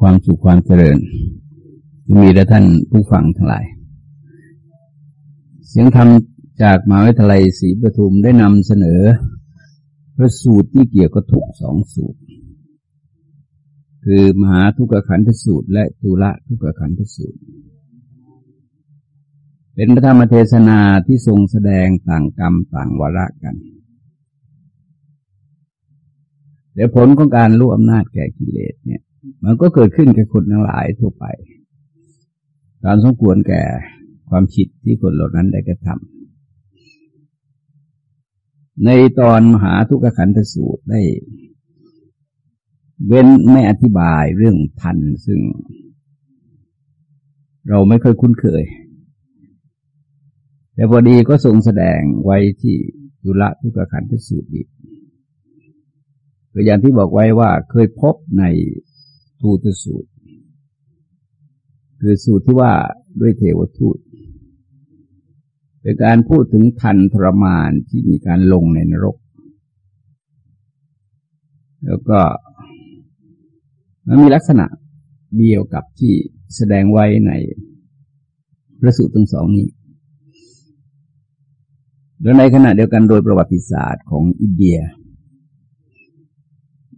ความสุขความเจริญมีแด่ท่านผู้ฟังทั้งหลาย เสียงธรรมจากมหาวิทยาลัยศรีปทุมได้นำเสนอ พระสูตรที่เกี่ยวกับทุกสองสูตร คือมหาทุกขขันธสูตร และจุลทุกขขันธสูตร เป็นพระธรรมเทศนาที่ทรงแสดงต่างกรรมต่างวาระกัน เดี๋ยวผลของการรู้อำนาจแก่กิเลสเนี่ย มันก็เกิดขึ้นแก่คนทั้งหลายทั่วไปตามสมควรแก่ความผิดที่คนเหล่านั้นได้กระทำในตอนมหาทุกขขันธสูตรได้ เว้นไม่อธิบายเรื่องทันซึ่ง เราไม่เคยคุ้นเคย แต่พอดีก็ทรงแสดงไว้ที่ยุละทุกขขันธสูตรอีกอย่างที่บอกไว้ว่าเคยพบใน ทูตสูตร คือสูตรที่ว่าด้วยเทวทูต เป็นการพูดถึงทันทรมานที่มีการลงในนรก แล้วก็มันมีลักษณะเดียวกับที่แสดงไว้ในพระสูตรทั้งสองนี้แล้วในขณะเดียวกันโดยประวัติศาสตร์ของอินเดีย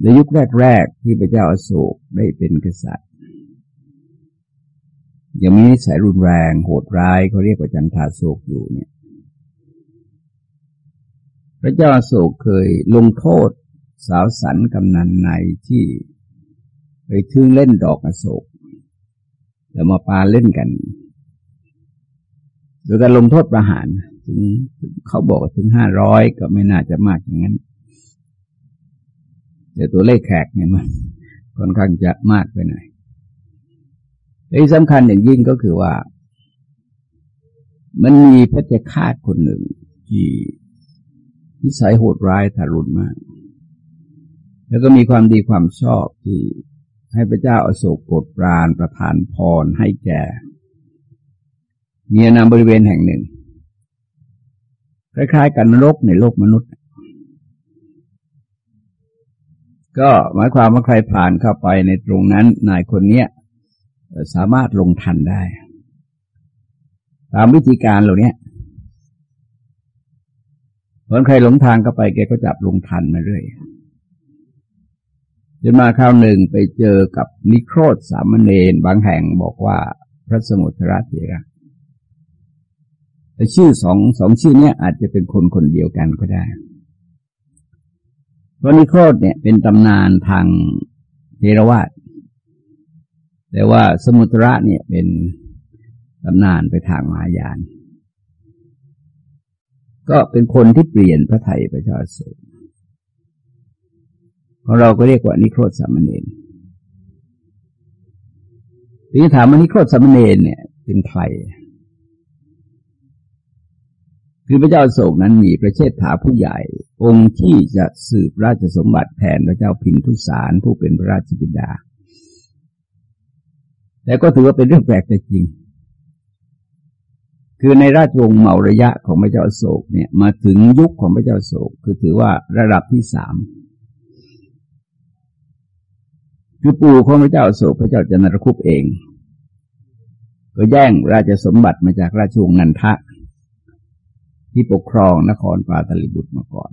ในยุคแรกๆที่พระเจ้าอโศกได้เป็นกษัตริย์ ยังมีนิสัยรุนแรงโหดร้ายเขาเรียกว่าจันทาโศกอยู่เนี่ย พระเจ้าอโศกเคยลงโทษสาวสันกำนันในที่ไปทึ่งเล่นดอกอโศกแล้วมาปาเล่นกันโดยการลงโทษประหาร ถึงเขาบอกถึงห้าร้อยก็ไม่น่าจะมากอย่างนั้น แต่ตัวเลขแขกเนี่ยมันค่อนข้างจะมากไปหน่อยที่สำคัญอย่างยิ่งก็คือว่า มันมีพระเจ้าคาดคนหนึ่งที่นิสัยโหดร้ายทารุณมาก แล้วก็มีความดีความชอบที่ให้พระเจ้าอาโศกโปรดปรานประทานพรให้แก่มีนามบริเวณแห่งหนึ่งคล้ายๆกันนรกในโลกมนุษย์ ก็หมายความว่าใครผ่านเข้าไปในตรงนั้นนายคนเนี้ยสามารถลงทันได้ ตามวิธีการเหล่านี้คนใครหลงทางเข้าไปแกก็จับลงทันมาเรื่อยจนมาคราวหนึ่งไปเจอกับนิโครธสามเณรบางแห่งบอกว่าพระสมุทรเถระแต่ชื่อสองสองชื่อเนี้ยอาจจะเป็นคนคนเดียวกันก็ได้ พระนิโครธเนี่ยเป็นตำนานทางเทรวาสแต่ว่าสมุตระเนี่ยเป็นตำนานไปทางมหายาน ก็เป็นคนที่เปลี่ยนพระไทยประชาชนของเราก็เรียกว่านิโครธสามเณรทีนี้ถามว่านิโครธสามเณรเนี่ยเป็นใคร คือพระเจ้าโศกนั้นมีประเชษฐาผู้ใหญ่ องค์ที่จะสืบราชสมบัติแทนพระเจ้าพินทุสารผู้เป็นพระราชบิดา แต่ก็ถือว่าเป็นเรื่องแปลกแต่จริง คือในราชวงศ์เมาระยะของพระเจ้าโศกเนี่ยมาถึงยุคของพระเจ้าโศก คือถือว่าระดับที่สามคือปู่ของพระเจ้าโศกพระเจ้าจันทรคุปเอง ก็แย่งราชสมบัติมาจากราชวงศ์นันทะ ที่ปกครองนครปาตลิบุตรมาก่อน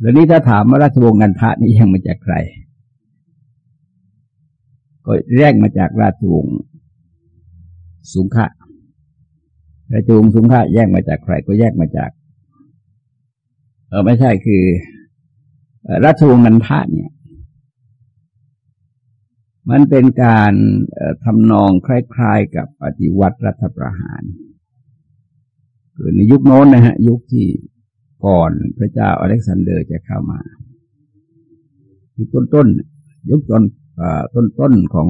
แล้วนี้ถ้าถามว่าราชวงศ์กันทะนี่ยังมาจากใคร ก็แยกมาจากราชวงศ์สุงขะราชวงศ์สุงขะแยกมาจากใคร ก็แยกมาจาก เออไม่ใช่คือ ราชวงศ์นันทะเนี่ย มันเป็นการทำนองคล้าย ๆ กับปฏิวัติรัฐประหาร คือในยุคโน้นนะฮะ ยุคที่ก่อนพระเจ้าอเล็กซานเดอร์จะเข้ามา ยุคต้นๆยุคต้นต้นๆของ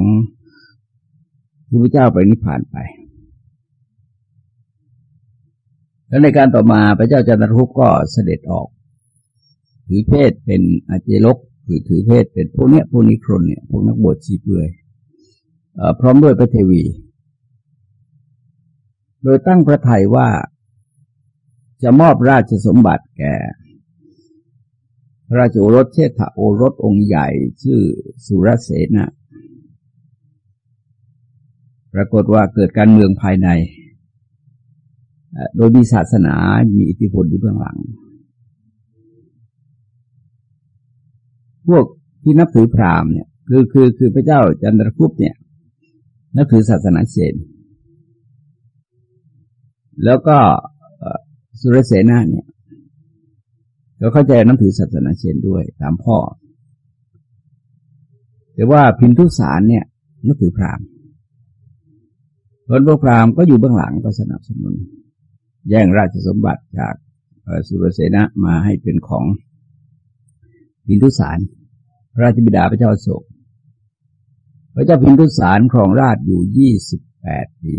ที่พระเจ้าไปนิพพานไป แล้วในการต่อมาพระเจ้าจันทรุปก็เสด็จออก ถือเพศเป็นอาเจลกคือถือเพศเป็นพวกเนี้ยพวกนิครนเนี่ยพวกนักบวชชีเปลือยพร้อมด้วยพระเทวี โดยตั้งพระไทยว่า จะมอบราชสมบัติแก่ พระราชโอรสเชษฐโอรสองค์ใหญ่ชื่อสุรเสนะปรากฏว่าเกิดการเมืองภายใน โดยมีศาสนามีอิทธิพลอยู่เบื้องหลัง พวกที่นับถือพราหมณ์เนี่ย คือคือคือพระเจ้าจันทรคุปเนี่ย นับถือศาสนาเชนแล้วก็ สุรเสนาเนี่ยก็เข้าใจนับถือศาสนาเชนด้วยตามพ่อ แต่ว่าพินทุสารเนี่ยนับถือพราหมณ์คนพวกพราหมณ์ก็อยู่เบื้องหลังก็สนับสนุน แย่งราชสมบัติจากสุรเสนะมาให้เป็นของพินทุสารราชบิดาพระเจ้าโศก พระเจ้าพินทุสารครองราชอยู่ยี่สิบแปดปี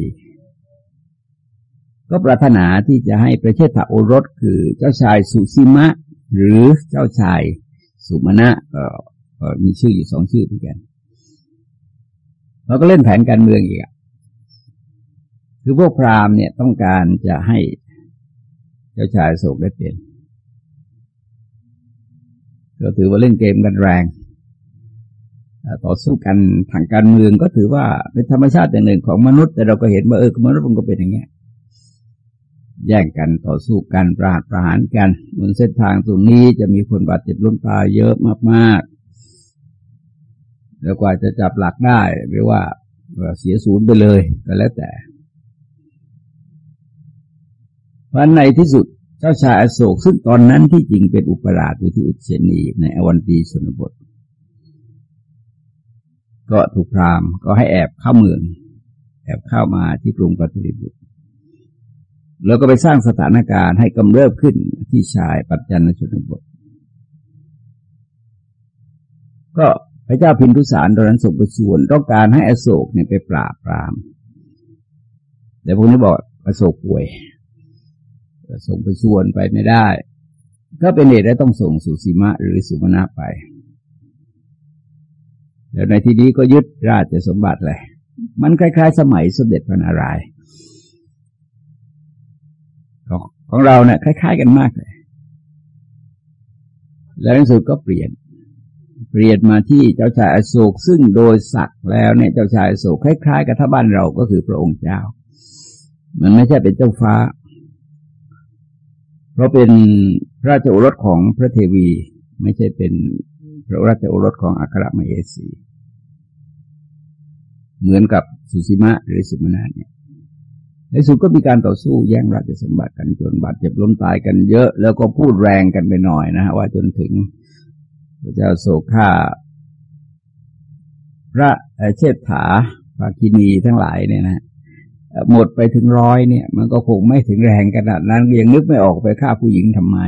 ก็ปรารถนาที่จะให้ประเทศถาโอรสคือเจ้าชายสุสีมะ หรือเจ้าชายสุมาณะมีชื่ออยู่สองชื่อเหมือนกันเราก็เล่นแผนการเมืองอีกคือพวกพราหมณ์เนี่ยต้องการจะให้เจ้าชายโศกได้เป็นก็ถือว่าเล่นเกมกันแรง ต่อสู้กันทางการเมืองก็ถือว่าเป็นธรรมชาติอย่างหนึ่งของมนุษย์ แต่เราก็เห็นว่าเออมนุษย์มันก็เป็นอย่างเงี้ย แย่งกันต่อสู้กันประหารประหารกันบนเส้นทางตรงนี้จะมีคนบาดเจ็บล้มตายเยอะมากๆ แล้วกว่าจะจับหลักได้หรือว่าเสียศูนย์ไปเลยก็แล้วแต่เพราะในที่สุดเจ้าชายอโศกซึ่งตอนนั้นที่จริงเป็นอุปราชอยู่ที่อุเชนีในอวันตีสนบท ก็ถูกพรามก็ให้แอบเข้าเมือง แอบเข้ามาที่กรุงปัตติบุตร แล้วก็ไปสร้างสถานการณ์ให้กำเริบขึ้นที่ชายปัจจันชนบท ก็พระเจ้าพินทุสารตอนนั้นส่งไปส่วนต้องการให้อโศกเนี่ยไปปราบปราม แต่พวกนี้บอกอโศกป่วยส่งไปชวนไปไม่ได้ ก็เป็นเหตุให้ต้องส่งสุสีมะหรือสุมาณะไป แล้วในที่นี้ก็ยึดราชสมบัติเลย มันคล้าย ๆ สมัยสมเด็จพระนารายณ์ ของเราเนี่ยคล้าย ๆ กันมากเลย แล้วในสุดก็เปลี่ยน เปลี่ยนมาที่เจ้าชายอโศกซึ่งโดยศักดิ์แล้วเนี่ยเจ้าชายอโศกคล้ายๆ กับถ้าบ้านเราก็คือพระองค์เจ้า มันไม่ใช่เป็นเจ้าฟ้า เพราะเป็นพระราชโอรสของพระเทวี ไม่ใช่เป็นพระราชโอรสของอัครมเหสี เหมือนกับสุสีมะหรือสุมาณะเนี่ย ในสุดก็มีการต่อสู้แย่งราชสมบัติกันจนบาดเจ็บล้มตายกันเยอะ แล้วก็พูดแรงกันไปหน่อยนะฮะว่าจนถึงพระเจ้าโศกฆ่า พระเชษฐาภาคินีทั้งหลายเนี่ยนะหมดไปถึงร้อยเนี่ย มันก็คงไม่ถึงแรงขนาดนั้นยังนึกไม่ออกไปฆ่าผู้หญิงทำไม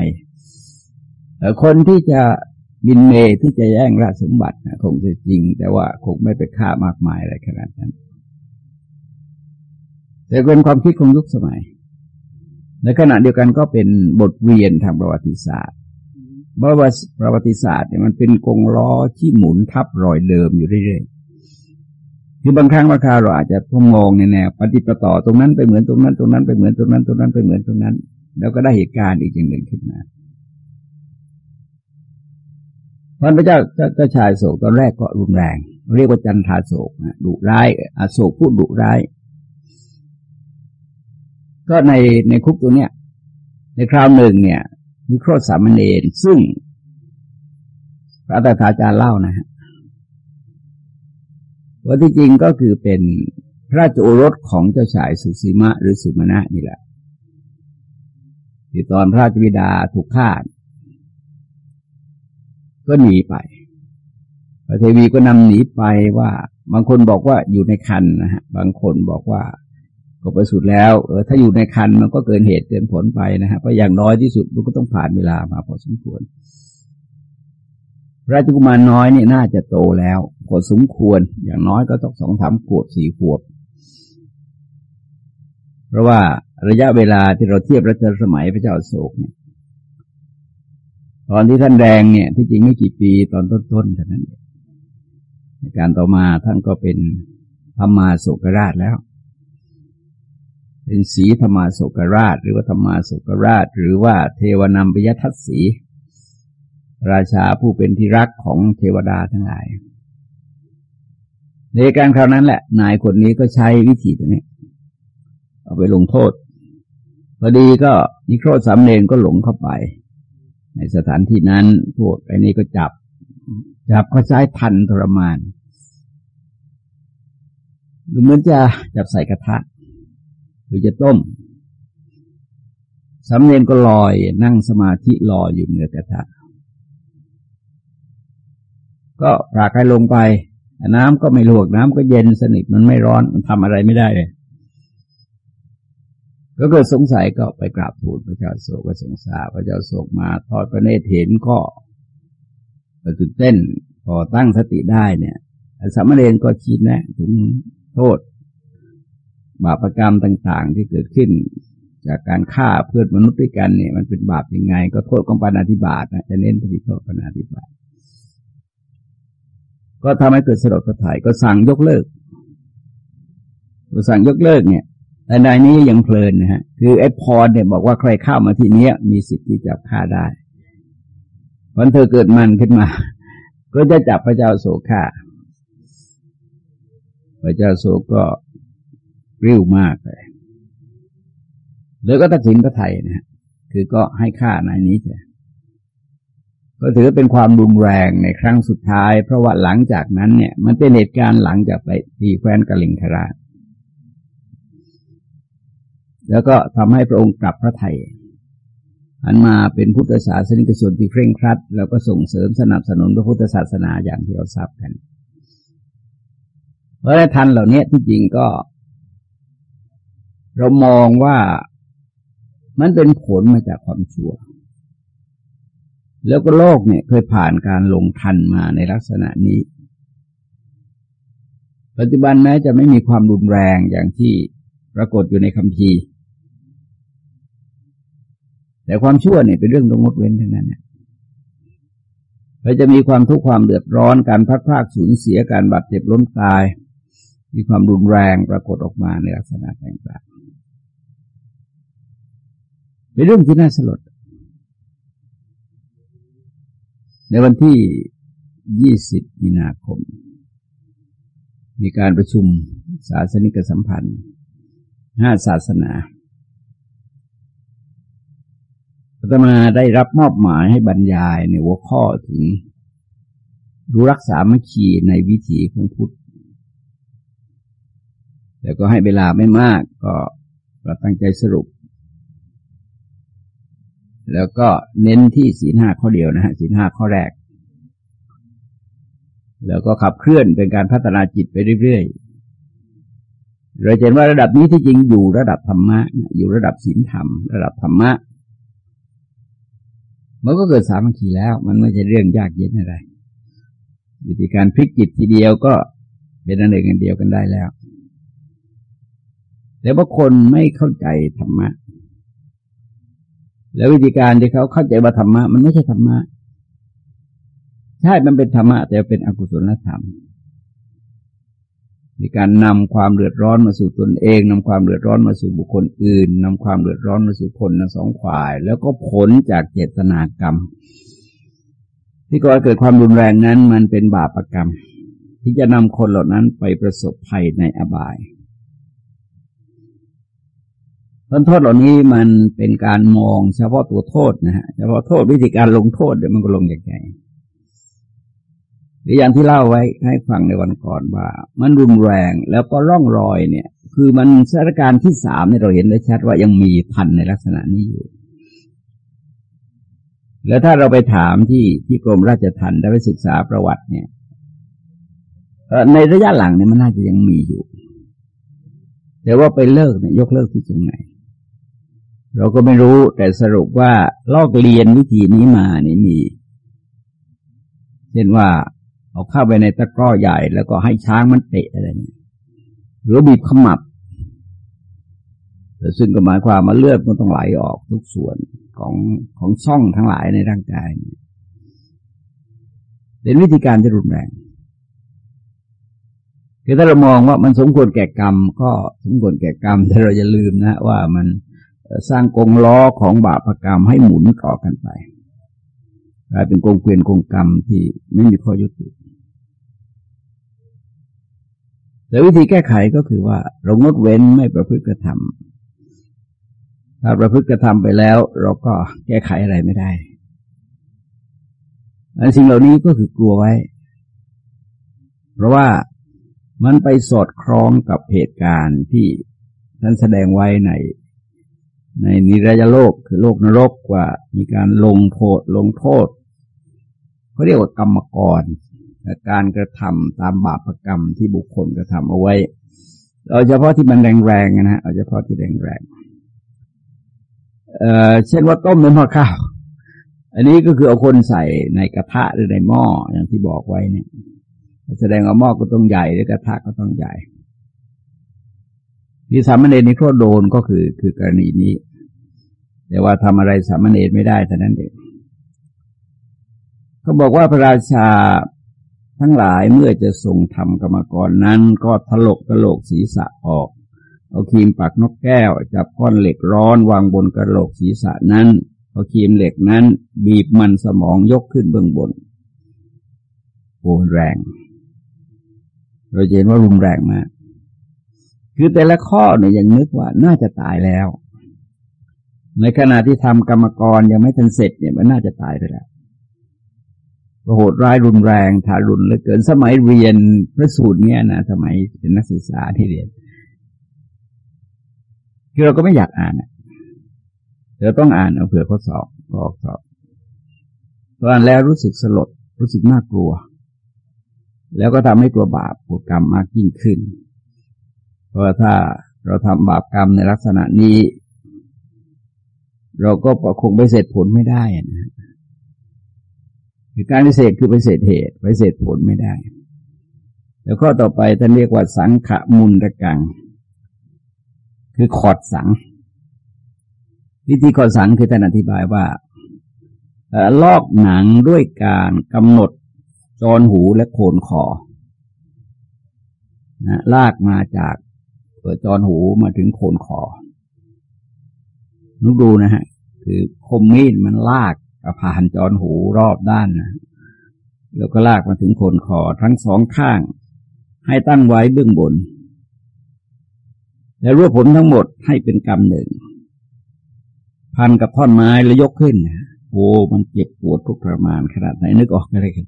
คนที่จะบินเมที่จะแย่งราชสมบัตินะคงจะจริง แต่ว่าคงไม่ไปฆ่ามากมายอะไรขนาดนั้น แต่เป็นความคิดของยุคสมัย ในขณะเดียวกันก็เป็นบทเรียนทางประวัติศาสตร์เพราะว่าประวัติศาสตร์เนี่ยมันเป็นกงล้อที่หมุนทับรอยเดิมอยู่เรื่อยคือบางครั้งบางคราวเราอาจจะพมองในแนวปฏิปต่อตรงนั้นไปเหมือนตรงนั้น ตรงนั้นไปเหมือนตรงนั้นตรงนั้นไปเหมือนตรงนั้น แล้วก็ได้เหตุการณ์อีกอย่างหนึ่งขึ้นมาพระเจ้าเจ้าชายโศกตอนแรกก็รุนแรง เรียกว่าจันทาโศกดุร้ายอโศกพูดดุร้าย ก็ในในคุกตัวเนี้ยในคราวหนึ่งเนี่ยมีโครสามเณรซึ่งพระตถาจารย์เล่านะฮะว่าที่จริงก็คือเป็นพระโอรสของเจ้าชายสุสีมะหรือสุมาณะนี่แหละที่ตอนพระราชวิดาถูกฆ่า ก็หนีไป พระเทวีก็นำหนีไปว่า บางคนบอกว่าอยู่ในคันนะฮะ บางคนบอกว่า ก็ไปสุดแล้วเออถ้าอยู่ในคันมันก็เกินเหตุเกินผลไปนะฮะเพราะอย่างน้อยที่สุดมันก็ต้องผ่านเวลามาพอสมควรราชกุมารน้อยเนี่ยน่าจะโตแล้วพอสมควรอย่างน้อยก็ต้องสองสามขวบสี่ขวบ เพราะว่าระยะเวลาที่เราเทียบรัชสมัยพระเจ้าโศกเนี่ยตอนที่ท่านแดงเนี่ย ที่จริงไม่กี่ปีตอนต้นๆเท่านั้นในการต่อมาท่านก็เป็นธรรมาโศกราชแล้ว เป็นสีธรรมาโศกราช หรือว่าธรรมาโศกราช หรือว่าเทวนัมปยทัศสี ราชาผู้เป็นที่รักของเทวดาทั้งหลาย ในการคราวนั้นแหละ นายคนนี้ก็ใช้วิธีตัวนี้เอาไปลงโทษ พอดีก็นิโครธสามเณรก็หลงเข้าไป ในสถานที่นั้นพวกไอ้นี้ก็จับ จับเขาใช้ทันทรมานดูเหมือนจะจับใส่กระทะ หรือจะต้มสำเนียนก็ลอยนั่งสมาธิลอยอยู่เหนือกระทะก็ปรากให้ลงไป น้ำก็ไม่ลวกน้ำก็เย็นสนิทมันไม่ร้อนมันทำอะไรไม่ได้เลยก็เกิดสงสัยก็ไปกราบทูลพระเจ้าโศกก็สงสารพระเจ้าโศกมาทอดพระเนตรเห็นก็ตื่นเต้นพอตั้งสติได้เนี่ยสามเณรก็ชี้แนะ ถึงโทษ บาปรกรรมต่างๆ ที่เกิดขึ้น จากการฆ่าเพื่อนมนุษย์ด้วยกันเนี่ยมันเป็นบาปยังไง ก็โทษของปานาธิบาตนะจะเน้นปที่โทษปานาธิบาตก็ทำให้เกิดสลดพระทัยก็สั่งยกเลิกก็สั่งยกเลิกเนี่ยแต่ในนี้ยังเพลินนะฮะ คือไอ้พรเนี่ยบอกว่าใครเข้ามาที่เนี้ย มีสิทธิ์ที่จะฆ่าได้วันเธอเกิดมันขึ้นมา ก็จะจับพระเจ้าโศกฆ่า พระเจ้าโศกก็ ริ้วมากเลยเลยก็ตัดสินพระไทยนะ คือก็ให้ค่านายนี้จะก็ถือเป็นความรุนแรงในครั้งสุดท้าย เพราะว่าหลังจากนั้นเนี่ย มันเป็นเหตุการณ์หลังจากไปตีแคว้นกลิงคราชแล้วก็ทำให้พระองค์กลับพระไทยอันมาเป็นพุทธศาสนิกชนที่เคร่งครัด แล้วก็ส่งเสริมสนับสนุนพระพุทธศาสนาอย่างที่เราทราบกัน เพราะทันเหล่านี้ที่จริงก็ เรามองว่ามันเป็นผลมาจากความชั่ว แล้วก็โลกเนี่ยเคยผ่านการลงทันมาในลักษณะนี้ ปัจจุบันแม้จะไม่มีความรุนแรงอย่างที่ปรากฏอยู่ในคัมภีร์ แต่ความชั่วเนี่ยเป็นเรื่องต้องงดเว้นทั้งนั้นเนี่ยเราจะมีความทุกข์ความเดือดร้อน การพัดพลากสูญเสียการบาดเจ็บล้มตาย มีความรุนแรงปรากฏออกมาในลักษณะต่าง เป็นเรื่องที่น่าสลด ในวันที่ 20 มีนาคม มีการประชุมศาสนิกสัมพันธ์ห้าศาสนาอาตมาได้รับมอบหมายให้บรรยายในหัวข้อถึง รู้รักษามัคคีในวิถีของพุทธแล้วก็ให้เวลาไม่มากก็ตั้งใจสรุป แล้วก็เน้นที่ศีลห้าข้อเดียวนะฮะศีลห้าข้อแรก แล้วก็ขับเคลื่อนเป็นการพัฒนาจิตไปเรื่อยๆเราเห็นว่าระดับนี้ที่จริงอยู่ระดับธรรมะ อยู่ระดับศีลธรรม ระดับธรรมะมันก็เกิดสามัคคีแล้ว มันไม่ใช่เรื่องยากเย็นอะไรวิธีการพลิกจิตทีเดียวก็เป็นอันหนึ่งอันเดียวกันได้แล้วแต่ว่าคนไม่เข้าใจธรรมะ แล้ววิธีการที่เขาเข้าใจว่าธรรมะมันไม่ใช่ธรรมะ ใช่ มันเป็นธรรมะ แต่เป็นอกุศลธรรมมีการนำความเดือดร้อนมาสู่ตนเองนำความเดือดร้อนมาสู่บุคคลอื่นนำความเดือดร้อนมาสู่คนทั้งสองฝ่าย แล้วก็ผลจากเจตนากรรม ที่ก่อเกิดความรุนแรงนั้น มันเป็นบาปรกรรม ที่จะนำคนเหล่านั้นไปประสบภัยในอบาย ผลโทษเหล่านี้มันเป็นการมองเฉพาะตัวโทษนะฮะเฉพาะโทษวิธีการลงโทษเดี๋ยวมันก็ลงอย่างไรหรืออย่างที่เล่าไว้ให้ฟังในวันก่อนว่า มันรุนแรงแล้วก็ร่องรอยเนี่ย คือมันสถานการณ์ที่สามเนี่ยเราเห็นได้ชัดว่ายังมีพันในลักษณะนี้อยู่ แล้วถ้าเราไปถามที่ที่กรมราชทัณฑ์ได้ไปศึกษาประวัติเนี่ยในระยะหลังเนี่ยมันน่าจะยังมีอยู่ แต่ว่าไปเลิกเนี่ยยกเลิกที่ตรงไหน เราก็ไม่รู้แต่สรุปว่าลอกเรียนวิธีนี้มานี่มี เช่นว่าเอาเข้าไปในตะกร้อใหญ่แล้วก็ให้ช้างมันเตะอะไรเนี่ยหรือบีบขมับซึ่งก็หมายความมาเลือดมันต้องไหลออกทุกส่วนของของช่องทั้งหลายในร่างกาย เป็นวิธีการที่รุนแรงคือถ้าเรามองว่ามันสมควรแก่กรรม ก็สมควรแก่กรรมแต่เราอย่าลืมนะ ว่ามัน สร้างกงล้อของบาปกรรมให้หมุนต่อกันไปกลายเป็นกงเกวียนกงกรรมที่ไม่มีข้อยุติแต่วิธีแก้ไขก็คือว่า เรางดเว้นไม่ประพฤติกระทำถ้าประพฤติกระทำไปแล้ว เราก็แก้ไขอะไรไม่ได้สิ่งเหล่านี้ก็คือกลัวไว้ เพราะว่ามันไปสอดคล้องกับเหตุการณ์ที่ท่านแสดงไว้ใน ในนิรยโลกคือโลกนรกว่ามีการลงโทษลงโทษเขาเรียกว่ากรรมกรการกระทำตามบาปกรรมที่บุคคลกระทำเอาไว้เอาเฉพาะที่มันแรงๆนะฮะเอาเฉพาะที่แรงๆเอ่อเช่นว่าต้มในหม้อข้าว อันนี้ก็คือเอาคนใส่ในกระทะหรือในหม้ออย่างที่บอกไว้เนี่ย แสดงว่าหม้อก็ต้องใหญ่หรือกระทะก็ต้องใหญ่ ที่สามเณรนี่ก็โดนก็คือคือกรณีนี้ แต่ว่าทำอะไรสามเณรไม่ได้แต่นั้นเองเขาบอกว่าพระราชาทั้งหลายเมื่อจะส่งทำกรรมกรนั้นก็ถลกกระโหลกศีรษะออก เอาครีมปักนกแก้ว จับก้อนเหล็กร้อนวางบนกระโหลกศีรษะนั้นเอาครีมเหล็กนั้น บีบมันสมองยกขึ้นเบื้องบนโอ้แรง เราเห็นว่ารุนแรงมาก คือแต่ละข้อเนี่ยยังนึกว่าน่าจะตายแล้ว ในขณะที่ทำกรรมกรยังไม่ทันเสร็จเนี่ยมันน่าจะตายไปแล้วโหดร้ายรุนแรงทารุณเหลือเกินสมัยเรียนพระสูตรเนี่ยนะสมัยเป็นนักศึกษาที่เรียนคือเราก็ไม่อยากอ่านเราต้องอ่านเอาเผื่อเขาสอบออสอบตอนแล้วรู้สึกสลดรู้สึกน่ากลัว แล้วก็ทำให้ตัวบาปกกรรมมากยิ่งขึ้น เพราะถ้าเราทำบาปกรรมในลักษณะนี้ เราก็คงไปเสร็จผลไม่ได้นะคือการพิเศษคือไปเศษเหตุไปเศษผลไม่ได้ แล้วข้อต่อไปท่านเรียกว่าสังขมุนตะกัง คือขอดสัง วิธีขอดสังคือท่านอธิบายว่าลอกหนังด้วยการกำหนดจรหูและโคนคอนะลากมาจาก เปิดจรหูมาถึงโคนคอนุกดูนะฮะ คือคมมีดมันลากผ่านจอนหูรอบด้านนะแล้วก็ลากมาถึงโคนคอทั้งสองข้าง ให้ตั้งไว้เบื้องบน แล้วรวบผมทั้งหมดให้เป็นกำหนึ่ง พันกับท่อนไม้แล้วยกขึ้นโอ้มันเจ็บปวดทุกประมาณขนาดไหนนึกออกไม่ได้กัน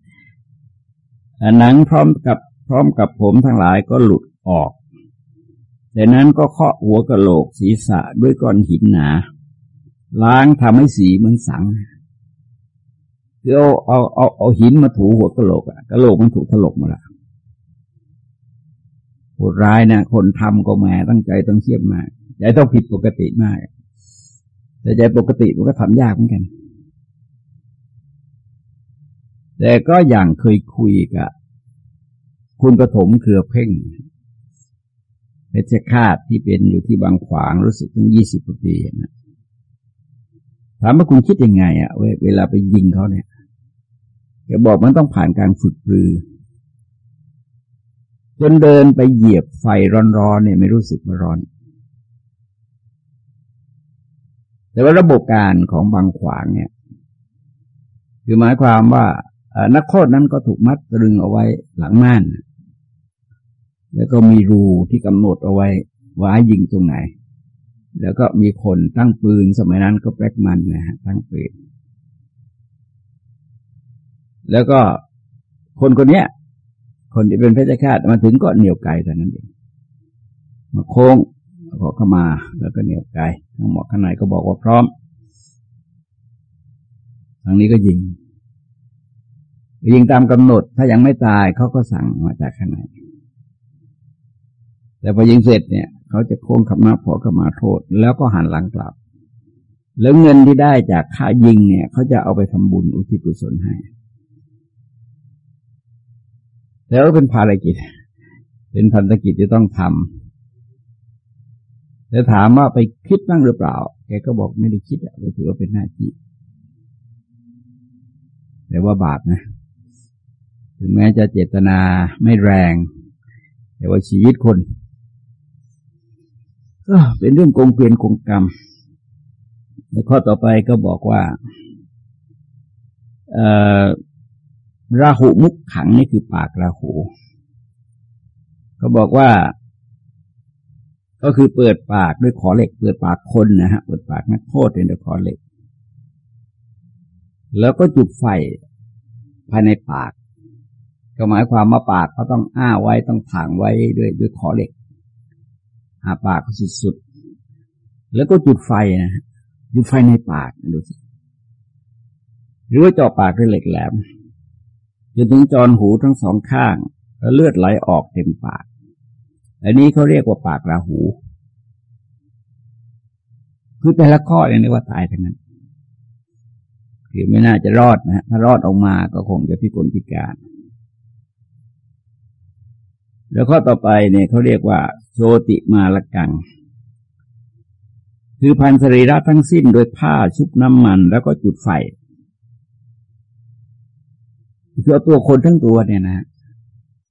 หนังพร้อมกับพร้อมกับผมทั้งหลายก็หลุดออก แต่นั้นก็เคาะหัวกะโหลกศีรษะด้วยก้อนหินหนา ล้างทำให้สีเหมือนสังคือเอาเอาเอาเอาหินมาถูหัวกะโหลกอะกะโหลกมันถูกถลกมาละโหดร้ายนะคนทำก็แหมตั้งใจต้องเชี่ยมมากใจต้องผิดปกติมาก แต่ใจปกติมันก็ทำยากเหมือนกัน แต่ก็อย่างเคยคุยกับคุณประถมเครือเพ่ง เพชฌฆาตที่เป็นอยู่ที่บางขวางรู้สึกตั้งยี่สิบกว่าปีนะถามว่าคุณคิดยังไงอะเวลาไปยิงเขาเนี่ยแกบอกมันต้องผ่านการฝึกปรือ จนเดินไปเหยียบไฟร้อนๆเนี่ยไม่รู้สึกว่าร้อน แต่ว่าระบบการของบางขวางเนี่ย คือหมายความว่านักโทษนั้นก็ถูกมัดตรึงเอาไว้หลังม่าน แล้วก็มีรูที่กำหนดเอาไว้ว่ายิงตรงไหน แล้วก็มีคนตั้งปืนสมัยนั้นก็แปลกมันนะฮะตั้งปืน แล้วก็คนคนนี้คนที่เป็นพระเจ้าชาตมาถึงก็เหนียวไกลแต่นั้นเองมาโค้งขอเข้ามาแล้วก็เหนียวไกลทั้งหมดข้างในก็บอกว่าพร้อมทางนี้ก็ยิงยิงตามกำหนด ถ้ายังไม่ตายเขาก็สั่งมาจากข้างใน แต่พอยิงเสร็จเนี่ย เขาจะโค้งขับมาพอขมาโทษ แล้วก็หันหลังกลับ แล้วเงินที่ได้จากค่ายิงเนี่ย เขาจะเอาไปทำบุญอุทิศกุศลให้ แล้วเป็นภารกิจ เป็นพันธกิจที่ต้องทำแล้วถามว่าไปคิดบ้างหรือเปล่า แกก็บอกไม่ได้คิดอะถือว่าเป็นหน้าที่แต่ว่าบาปนะ ถึงแม้จะเจตนาไม่แรง แต่ว่าชีวิตคน ก็เป็นเรื่องกงเกวียนกงกรรม แล้วข้อต่อไปก็บอกว่าราหูมุกขังนี่คือปากราหูเขาบอกว่า ก็คือเปิดปากด้วยขอเหล็ก เปิดปากคนนะฮะ เปิดปากนักโทษด้วยขอเหล็ก แล้วก็จุดไฟภายในปาก ก็หมายความว่าปากเขาต้องอ้าไว้ต้องถางไว้ด้วยด้วยขอเหล็ก หาปากสุดๆ แล้วก็จุดไฟนะจุดไฟในปากดูสิหรือว่าเจาะปากด้วยเหล็กแหลมจนถึงจอนหูทั้งสองข้าง แล้วเลือดไหลออกเต็มปาก อันนี้เขาเรียกว่าปากราหู คือแต่ละข้อเนี่ยเรียกว่าตายทั้งนั้น คือไม่น่าจะรอดนะถ้ารอดออกมาก็คงจะพิกลพิการ แล้วข้อต่อไปเนี่ยเขาเรียกว่าโชติมาลกัง คือพันสรีระทั้งสิ้นโดยผ้าชุบน้ำมันแล้วก็จุดไฟคือเอาตัวคนทั้งตัวเนี่ยนะ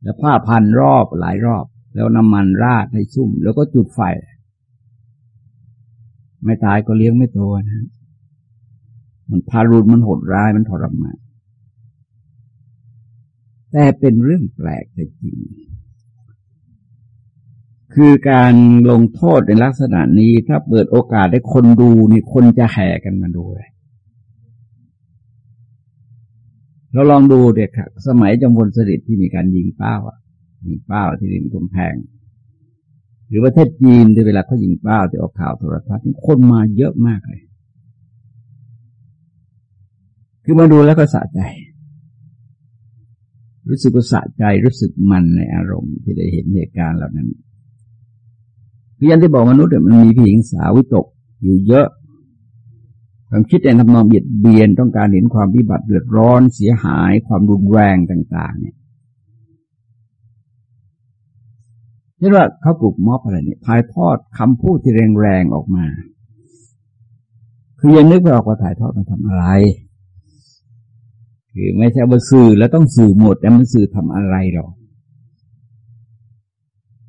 แล้วผ้าพันรอบหลายรอบ แล้วน้ำมันราดให้ชุ่ม แล้วก็จุดไฟ ไม่ตายก็เลี้ยงไม่โตนะ มันพารุนมันโหดร้ายมันทรมานแต่เป็นเรื่องแปลกแต่จริง คือการลงโทษในลักษณะนี้ถ้าเปิดโอกาสให้คนดูนี่คนจะแห่กันมาดูเลยเราลองดูเด็กครับสมัยจำพลสฤษดิ์ที่มีการยิงเป้าอะยิงเป้าที่ริมกำแพง หรือประเทศจีนที่เวลาเขายิงเป้าที่ออกข่าวโทรทัศน์คนมาเยอะมากเลย คือมาดูแล้วก็สะใจ รู้สึกสะใจรู้สึกมันในอารมณ์ที่ได้เห็นเหตุการณ์เหล่านั้น คือยันที่บอกมนุษย์มันมีผีหญิงสาววิตกอยู่เยอะความคิดในทำนองเบียดเบียนต้องการเห็นความวิบัติเดือดร้อนเสียหาย ความรุนแรงต่าง ๆ เนี่ยเช่นว่าเขาปลุกม็อบอะไรเนี่ยถ่ายทอดคำพูดที่แรงๆออกมา คือยังนึกไม่ออกว่าถ่ายทอดมาทำอะไร คือไม่ใช่ว่าสื่อแล้วต้องสื่อหมดแต่มันสื่อทำอะไรหรอก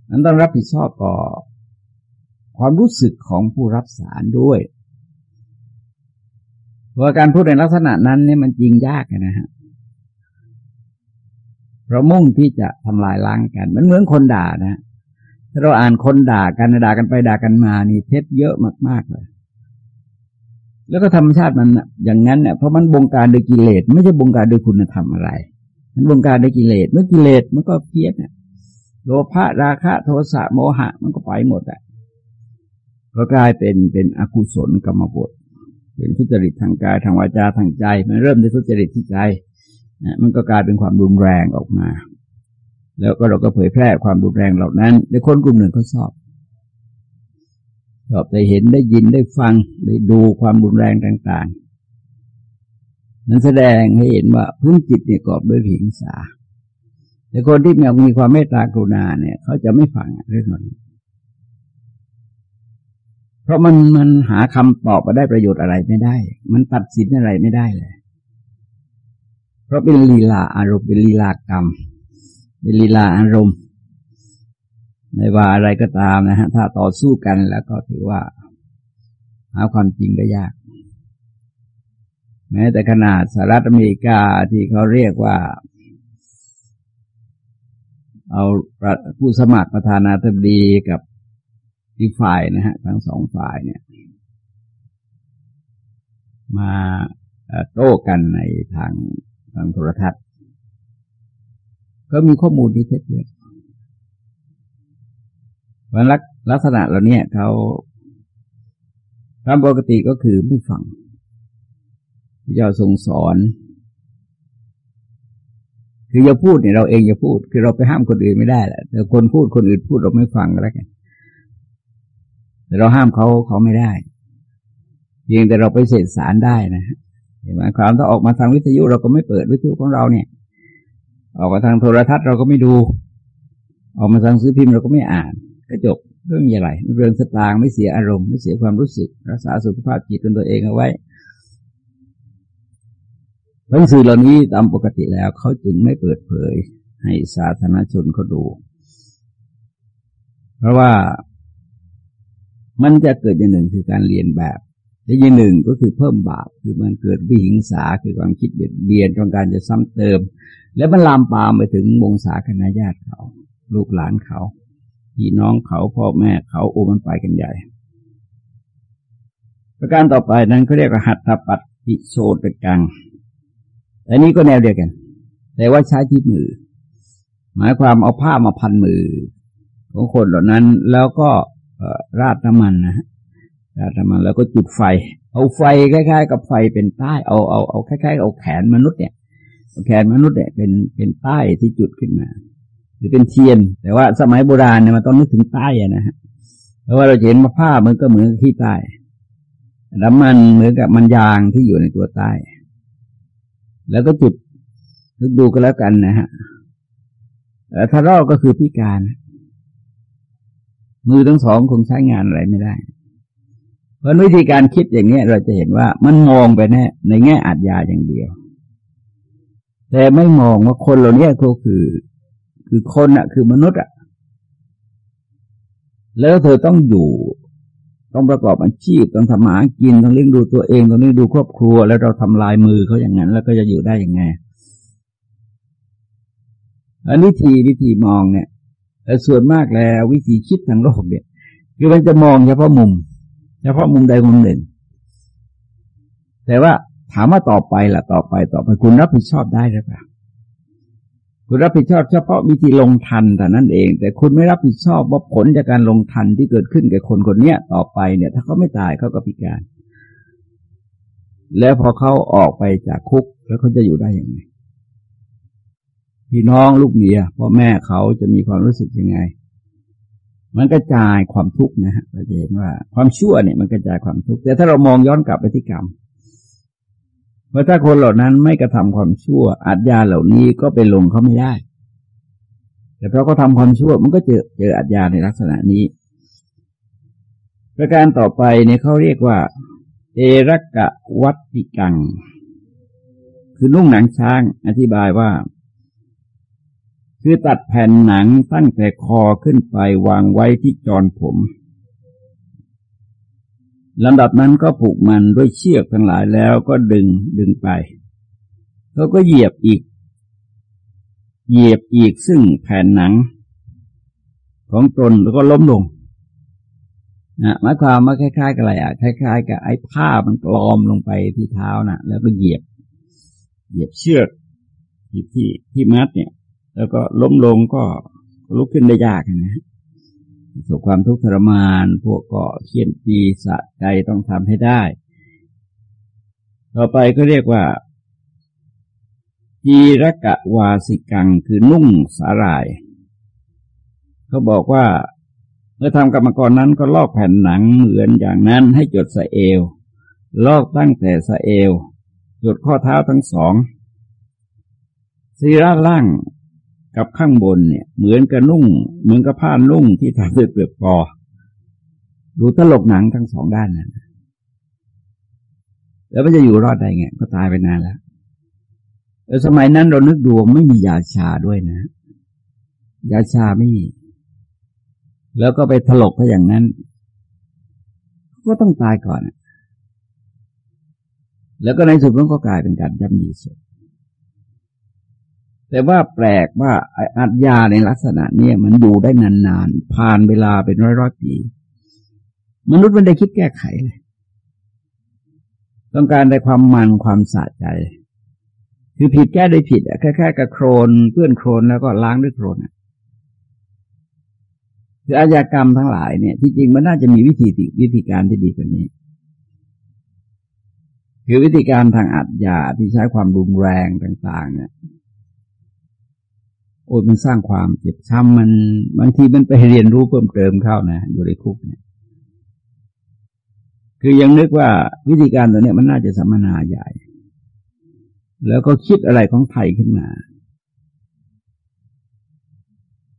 นั้นต้องรับผิดชอบต่อ ความรู้สึกของผู้รับสารด้วยเพราะการพูดในลักษณะนั้นเนี่ยมันจริงยากนะฮะเรามุ่งที่จะทำลายล้างกันมันเหมือนคนด่านะถ้าเราอ่านคนด่ากันด่ากันไปด่ากันมานี่เท็จเยอะมากๆเลย แล้วก็ธรรมชาติมันอย่างนั้นเนี่ยเพราะมันบงการโดยกิเลสไม่ใช่บงการโดยคุณธรรมอะไร มันบงการโดยกิเลสเมื่อกิเลสมันก็เพี้ยนโลภะราคะ โทสะโมหะ มันก็ไปหมดอะ ก็กลายเป็นเป็นอกุศลกรรมบทเป็นทุจริตทางกายทางวาจาทางใจ มันเริ่มในทุจริตที่ใจนะมันก็กลายเป็นความรุนแรงออกมา แล้วก็เราก็เผยแพร่ความรุนแรงเหล่านั้นในคนกลุ่มหนึ่งเขาชอบชอบได้เห็นได้ยินได้ฟังได้ดูความรุนแรงต่างๆ นั้นแสดงให้เห็นว่าพื้นจิตเนี่ยกอบด้วยผิงสาแต่คนที่มีความเมตตากรุณาเนี่ย เขาจะไม่ฟังเรื่องนี้ เพราะมันมันหาคำตอบมาได้ประโยชน์อะไรไม่ได้ มันตัดสินอะไรไม่ได้เลย เพราะเป็นลีลาอารมณ์เป็นลีลากรรม เป็นลีลาอารมณ์ ไม่ว่าอะไรก็ตามนะฮะ ถ้าต่อสู้กันแล้วก็ถือว่า หาความจริงได้ยาก แม้แต่ขนาดสหรัฐอเมริกาที่เขาเรียกว่า เอาผู้สมัครประธานาธิบดีกับ อีกฝ่ายนะฮะทั้งสองฝ่ายเนี่ย มาโต้กันในทางทางโทรทัศน์ ก็มีข้อมูลที่เท็จเยอะวันลักษณะเหล่านี้เขาตามปกติก็คือไม่ฟังพระเจ้าทรงสอน คืออย่าพูดเนี่ยเราเองอย่าพูด คือเราไปห้ามคนอื่นไม่ได้แหละแต่คนพูดคนอื่นพูดเราไม่ฟังแล้วกัน แต่เราห้ามเขาเขาไม่ได้ เพียงแต่เราไปเสดสารได้นะเห็นไหมความถ้าออกมาทางวิทยุเราก็ไม่เปิดวิทยุของเราเนี่ย ออกมาทางโทรทัศน์เราก็ไม่ดู ออกมาทางซื้อพิมพ์เราก็ไม่อ่านก็จบเรื่องใหญ่เรื่องสตางไม่เสียอารมณ์ไม่เสียความรู้สึก รักษาสุขภาพจิตเป็นตัวเองเอาไว้หนังสือเหล่านี้ตามปกติแล้วเขาจึงไม่เปิดเผยให้สาธารณชนเขาดู เพราะว่า มันจะเกิดอย่างหนึ่งคือการเรียนแบบและอยังหนึ่งก็คือเพิ่มบาปคือมันเกิดวิหิงสาคือความคิดเบียดเบียนต้องการจะซ้ำเติม และมันลามปามไปถึงวงศาคณะญาติเขา ลูกหลานเขาพี่น้องเขาพ่อแม่เขาโอ้มันไปกันใหญ่ ประการต่อไปนั้นก็เรียกว่าหัตถปัตติโชตกังอันนี้ก็แนวเดียวกัน แต่ว่าใช้ที่มือ หมายความเอาผ้ามาพันมือของคนเหล่านั้นแล้วก็ ราดน้ำมันนะราดน้ำมันแล้วก็จุดไฟ เอาไฟคล้ายๆ กับไฟเป็นใต้เอาเอาเอาคล้ายๆเอาแขนมนุษย์เนี่ยแขนมนุษย์เนี่ยเป็นเป็นใต้ที่จุดขึ้นมา หรือเป็นเทียน แต่ว่าสมัยโบราณเนี่ยมันต้องนึกถึงใต้นะฮะเพราะว่าเราเห็นมาผ้ามันก็เหมือนขี้ใต้น้ำมันเหมือนกับมันยางที่อยู่ในตัวใต้ แล้วก็จุดนึกดูก็แล้วกันนะฮะถ้ารอกก็คือพิการ มือทั้งสองคงใช้งานอะไรไม่ได้ เพราะวิธีการคิดอย่างนี้เราจะเห็นว่ามันมองไปแน่ในแง่อาจยาอย่างเดียว แต่ไม่มองว่าคนเหล่านี้ก็คือ คือคนอะคือมนุษย์อะแล้วเธอต้องอยู่ ต้องประกอบอาชีพต้องทำหากินต้องเลี้ยงดูตัวเองต้องเลี้ยงดูครอบครัว แล้วเราทำลายมือเขาอย่างนั้น แล้วก็จะอยู่ได้ยังไงอันวิธีวิธีมองเนี่ย แต่ส่วนมากแล้ววิธีคิดทางโลกเนี่ยคือมันจะมองเฉพาะมุม เฉพาะมุมใดมุมหนึ่ง แต่ว่าถามว่าต่อไปล่ะต่อไปต่อไปคุณรับผิดชอบได้หรือเปล่าคุณรับผิดชอบเฉพาะวิธีลงทันแต่นั้นเอง แต่คุณไม่รับผิดชอบว่าผลจากการลงทันที่เกิดขึ้นกับคนคนนี้ต่อไปเนี่ย ถ้าเขาไม่ตายเขาก็พิการ แล้วพอเขาออกไปจากคุกแล้วเขาจะอยู่ได้อย่างไร พี่น้องลูกเมียพ่อแม่เขาจะมีความรู้สึกยังไง มันกระจายความทุกข์นะฮะเราจะเห็นว่า ความชั่วเนี่ยมันกระจายความทุกข์แต่ถ้าเรามองย้อนกลับไปที่กรรมเพราถ้าคนเหล่านั้นไม่กระทำความชั่วอาจยาเหล่านี้ก็ไปลงเขาไม่ได้ แต่เพราะเขาทาความชั่วมันก็เจอเจออาจยาในลักษณะนี้ ประการต่อไปเนี่ยเขาเรียกว่า เอรักกะวัติกัง คือนุ่งหนังช้างอธิบายว่า คือตัดแผ่นหนังตั้งแต่คอขึ้นไปวางไว้ที่จรผมลำดับนั้นก็ผูกมันด้วยเชือกทั้งหลายแล้วก็ดึงดึงไปเขาก็เหยียบอีก เหยียบอีกซึ่งแผ่นหนัง ของตนแล้วก็ล้มลงนะหมายความว่าคล้ายๆ กับอะไรอะคล้ายๆ กับไอ้ผ้ามันกลอมลงไปที่เท้าน่ะ แล้วก็เหยียบ เหยียบเชือกที่ที่ที่มัดเนี่ย แล้วก็ล้มลงก็ลุกขึ้นได้ยากนะประสบความทุกข์ทรมาน พวกก็เขียนตีสะใจต้องทำให้ได้ ต่อไปก็เรียกว่าจีรกะวาสิกังคือนุ่งสาหร่าย เขาบอกว่า เมื่อทำกรรมกรนั้นก็ลอกแผ่นหนังเหมือนอย่างนั้นให้จดสะเอว ลอกตั้งแต่สะเอว จดข้อเท้าทั้งสองสีระล่าง กับข้างบนเนี่ย เหมือนกับนุ่ง เหมือนกับผ้านุ่งที่ทำด้วยเปลือกปอ ดูตลกหนังทั้งสองด้านนะแล้วมันจะอยู่รอดได้ไงก็ตายไปนานแล้วแต่สมัยนั้นเรานึกดูไม่มียาชาด้วยนะ ยาชาไม่มีแล้วก็ไปถลกเขาอย่างนั้น ก็ต้องตายก่อน แล้วก็ในสุดมันก็กลายเป็นการย่ำยีศพ แต่ว่าแปลกว่าอัจยาในลักษณะนี้มันอยู่ได้นานๆ ผ่านเวลาเป็นร้อยๆปี มนุษย์มันได้คิดแก้ไขเลย ต้องการได้ความมันความสะใจ คือผิดแก้ได้ผิดแค่แค่กระโครนเพื่อนโครนแล้วก็ล้างด้วยโครนคืออาญากรรมทั้งหลายเนี่ย ที่จริงมันน่าจะมีวิธีวิธีการที่ดีกว่านี้ คือวิธีการทางอัจยาที่ใช้ความรุนแรงต่าง ๆ เนี่ย อ้ยมันสร้างความเจ็บช้ำมันบางทีมันไปเรียนรู้เพิ่มเติมเข้านะ อยู่ในคุกเนี่ย คือยังนึกว่าวิธีการตัวนี้มันน่าจะสัมมนาใหญ่ แล้วก็คิดอะไรของไทยขึ้นมา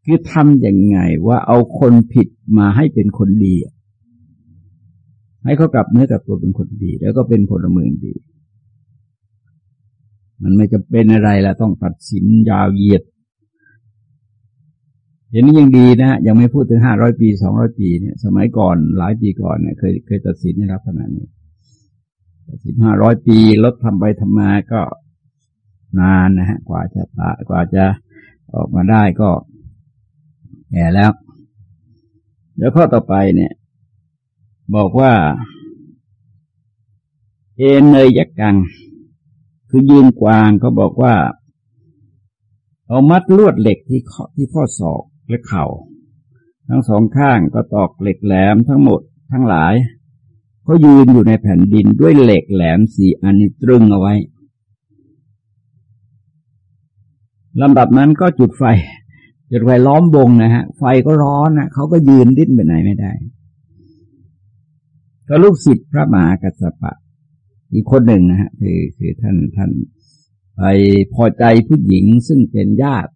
คือทำยังไงว่าเอาคนผิดมาให้เป็นคนดี ให้เขากลับเนื้อกลับตัวเป็นคนดี แล้วก็เป็นพลเมืองดีมันไม่จะเป็นอะไรละต้องตัดสินยาวเหยียด เห็นนี้ยังดีนะยังไม่พูดถึงห้าร้อยปีสองร้อยปีเนี่ยสมัยก่อนหลายปีก่อนเนี่ยเคยเคยตัดสินในลักษณะนี้ตัดสิบห้าร้อยปีลดทำไปทำมาก็นานนะฮะ กว่าจะตากว่าจะออกมาได้ก็แก่แล้วแล้วข้อต่อไปเนี่ย บอกว่า เอเนยยักกัง คือยืนกวางก็บอกว่าเอามัดลวดเหล็กที่ข้อที่ข้อศอก และเข่า ทั้งสองข้างก็ตอกเหล็กแหลมทั้งหมดทั้งหลายเขายืนอยู่ในแผ่นดินด้วยเหล็กแหลมสี่อันนี้ตรึงเอาไว้ลำดับนั้นก็จุดไฟ จุดไฟล้อมวงนะฮะ ไฟก็ร้อนนะเขาก็ยืนดิ้นไปไหนไม่ได้ ก็ลูกศิษย์พระมหากัสสปะ อีกคนหนึ่งนะฮะคือคือท่านท่านไปพอใจผู้หญิงซึ่งเป็นญาติ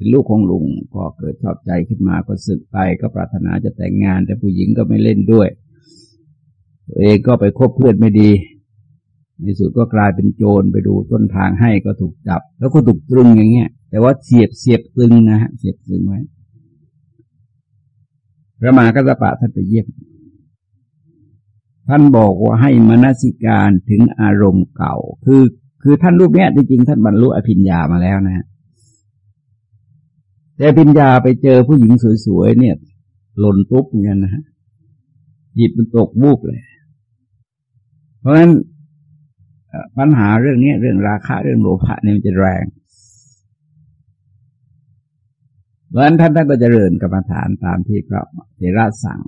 เป็นลูกของลุงก็เกิดชอบใจขึ้นมาก็สึกไปก็ปรารถนาจะแต่งงาน แต่ผู้หญิงก็ไม่เล่นด้วย ตัวเองก็ไปคบเพื่อนไม่ดี ในสุดก็กลายเป็นโจรไปดูต้นทางให้ก็ถูกจับ แล้วก็ถูกตรึงอย่างเงี้ย แต่ว่าเสียบเสียบตึงนะฮะเสียบตึงไว้ พระมากัสสปะท่านไปเยี่ยมท่านบอกว่าให้มนสิการถึงอารมณ์เก่า คือ คือท่านรูปเนี้ยจริงๆท่านบรรลุอภิญญามาแล้วนะฮะ แต่อภิญญาไปเจอผู้หญิงสวยๆเนี่ย หล่นตุ๊บเหมือนกันนะฮะจิตมันตกบุกเลย เพราะฉะนั้นปัญหาเรื่องนี้เรื่องราคาเรื่องโลภะเนี่ยมันจะแรงเพราะฉะนั้นท่านท่านก็จะเริญกรรมฐานตามที่พระเทระสั่ง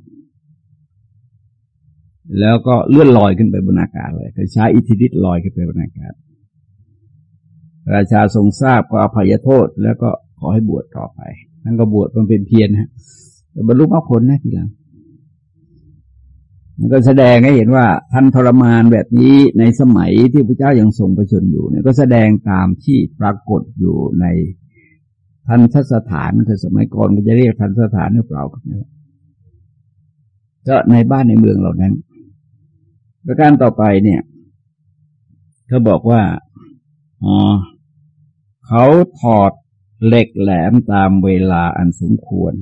แล้วก็เลื่อนลอยขึ้นไปบนอากาศเลยใช้อิทธิฤทธิ์ลอยขึ้นไปบนอากาศ ราชาทรงทราบก็อภัยโทษ แล้วก็ อให้บวชต่อไปท่านก็บวชมันเป็นเพียรนะบรรลุมรรคผลนะทีหลังมันก็แสดงให้เห็นว่าท่านทรมานแบบนี้ในสมัยที่พระเจ้ายัางทรงประชนอยู่เนี่ยก็แสดงตามที่ปรากฏอยู่ในทันสถานคือสมัยก่อนก็จะเรียกทันสถานหรือเปล่าก็ในบ้านในเมืองเหล่านั้น ประการต่อไปเนี่ยเขาบอกว่าอ๋อเขาถอด เหล็กแหลมตามเวลาอันสมควร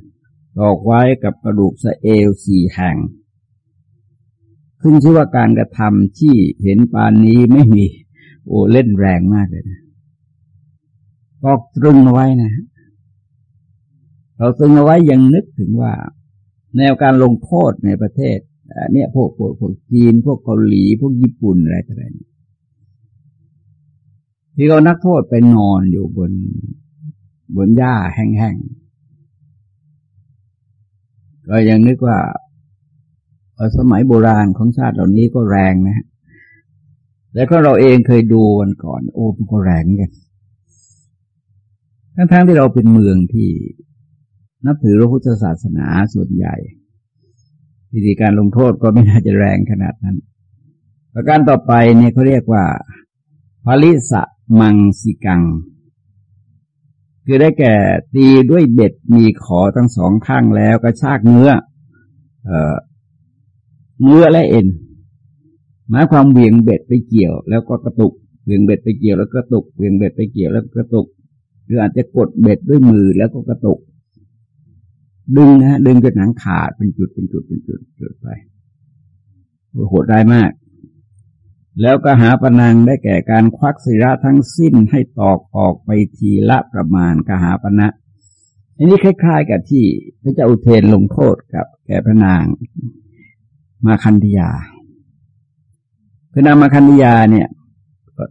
ตอกไว้กับกระดูกสะเอวสี่แห่ง ขึ้นชื่อว่าการกระทำที่เห็นปานนี้ไม่มี โอ้เล่นแรงมากเลยนะก็ตรึงเอาไว้นะเราตรึงเอาไว้ยังนึกถึงว่า แนวการลงโทษในประเทศเนี่ยพวกพวกพวกจีน พวกเกาหลี พวกญี่ปุ่นอะไรต่างๆที่เขานักโทษไปนอนอยู่บน บนหญ้าแห้งๆ ก็ยังนึกว่าสมัยโบราณของชาติเหล่านี้ก็แรงนะแล้วก็เราเองเคยดูวันก่อน โอ้มันก็แรงกันทั้งๆทที่เราเป็นเมืองที่นับถือพระพุทธศาสนาส่วนใหญ่วิธีการลงโทษก็ไม่น่าจะแรงขนาดนั้น ประการต่อไปเนี่ยเขาเรียกว่าพลิสะมังสิกัง คือได้แก่ตีด้วยเบ็ดมีขอทั้งสองข้างแล้วก็ชากเนื้อเอเนื้อและเอ็นหมายความเวียงเบ็ดไปเกี่ยว แล้วก็กระตุกเวียงเบ็ดไปเกี่ยวแล้วกระตุกเวียงเบ็ดไปเกี่ยวแล้วกระตุก หรืออาจจะกดเบ็ดด้วยมือแล้วก็กระตุก ดึงนะดึงจนหนังขาดเป็นจุดเป็นจุดเป็นจุดจุดไปโหดได้มาก แล้วก็หาปนังได้แก่การควักศิระทั้งสิ้นให้ตอกออกไปทีละประมาณกหาปณะอันนี้คล้าย ๆ กับที่พระเจ้าอุเทนลงโทษกับแก่พระนางมาคันธยาคือนางมาคันธยาเนี่ย